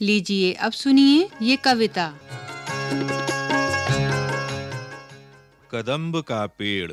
लीजिए अब सुनिए ये कविता। कदम्ब का पेड़।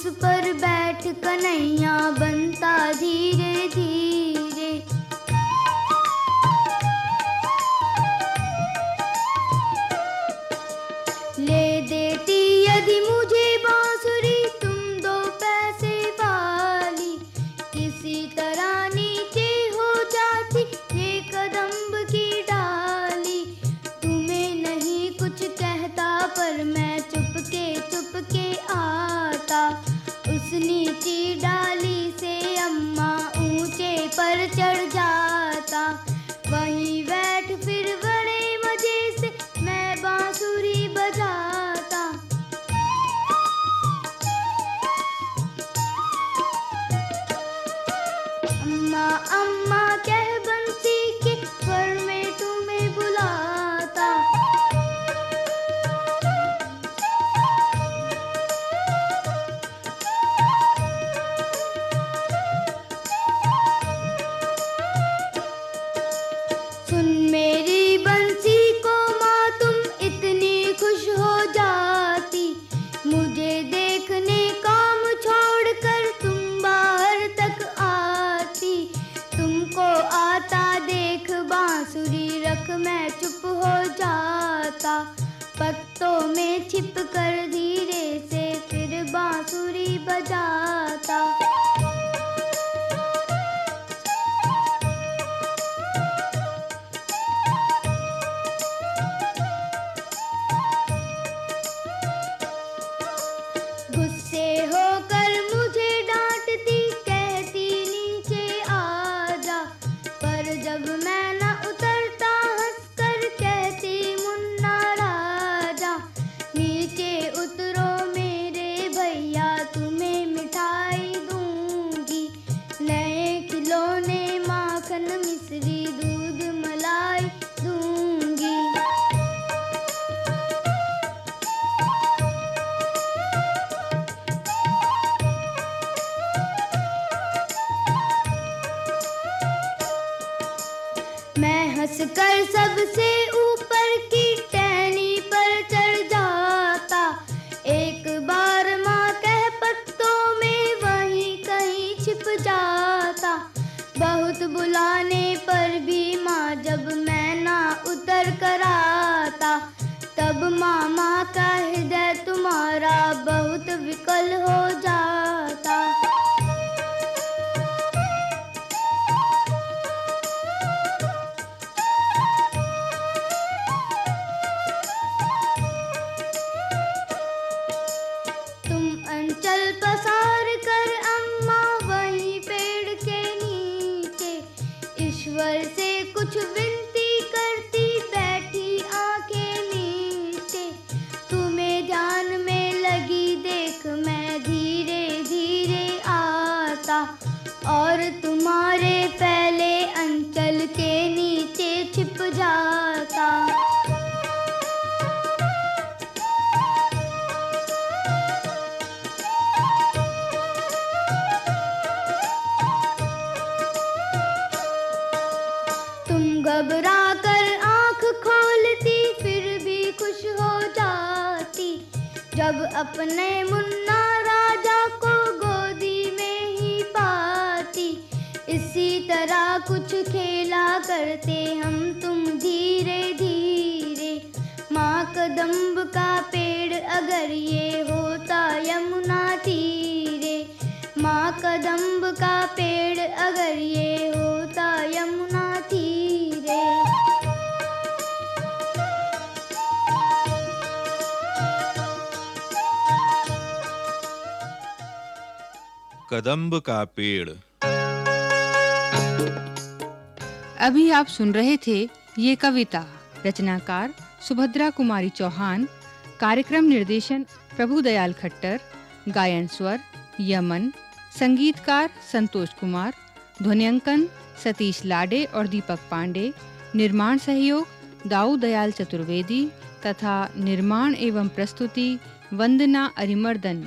उस पर बैठ कन्हैया बनता धीरे धीरे। चढ़ जाता। वहीं बैठ फिर बड़े मज़े से मैं बांसुरी बजाता। अम्मा अम्मा। पत्तों में छिप कर धीरे से फिर बांसुरी बजाता। गुस्से होकर मुझे डांटती, कहती, नीचे आ जा। पर जब मैं न हंसकर सबसे ऊपर की टहनी पर चढ़ जाता। एक बार माँ कह, पत्तों में वहीं कहीं छिप जाता। बहुत बुलाने पर भी माँ जब मैं ना उतर कर आता, तब मामा का हृदय तुम्हारा बहुत विकल हो जाता और तुम्हारे पहले अंचल के नीचे छिप जाता। तुम घबरा कर आँख खोलती, फिर भी खुश हो जाती। जब अपने मुन्ना कुछ खेला करते हम तुम धीरे धीरे। माँ कदम्ब का पेड़ अगर ये होता यमुना तीरे। माँ कदम्ब का पेड़ अगर ये होता यमुना तीरे। कदम्ब का पेड़। अभी आप सुन रहे थे ये कविता, रचनाकार सुभद्रा कुमारी चौहान, कार्यक्रम निर्देशन प्रभु दयाल खट्टर, गायन स्वर यमन, संगीतकार संतोष कुमार ध्वनियांकन सतीश लाडे और दीपक पांडे, निर्माण सहयोग दाऊ दयाल चतुर्वेदी तथा निर्माण एवं प्रस्तुति वंदना अरिमर्दन।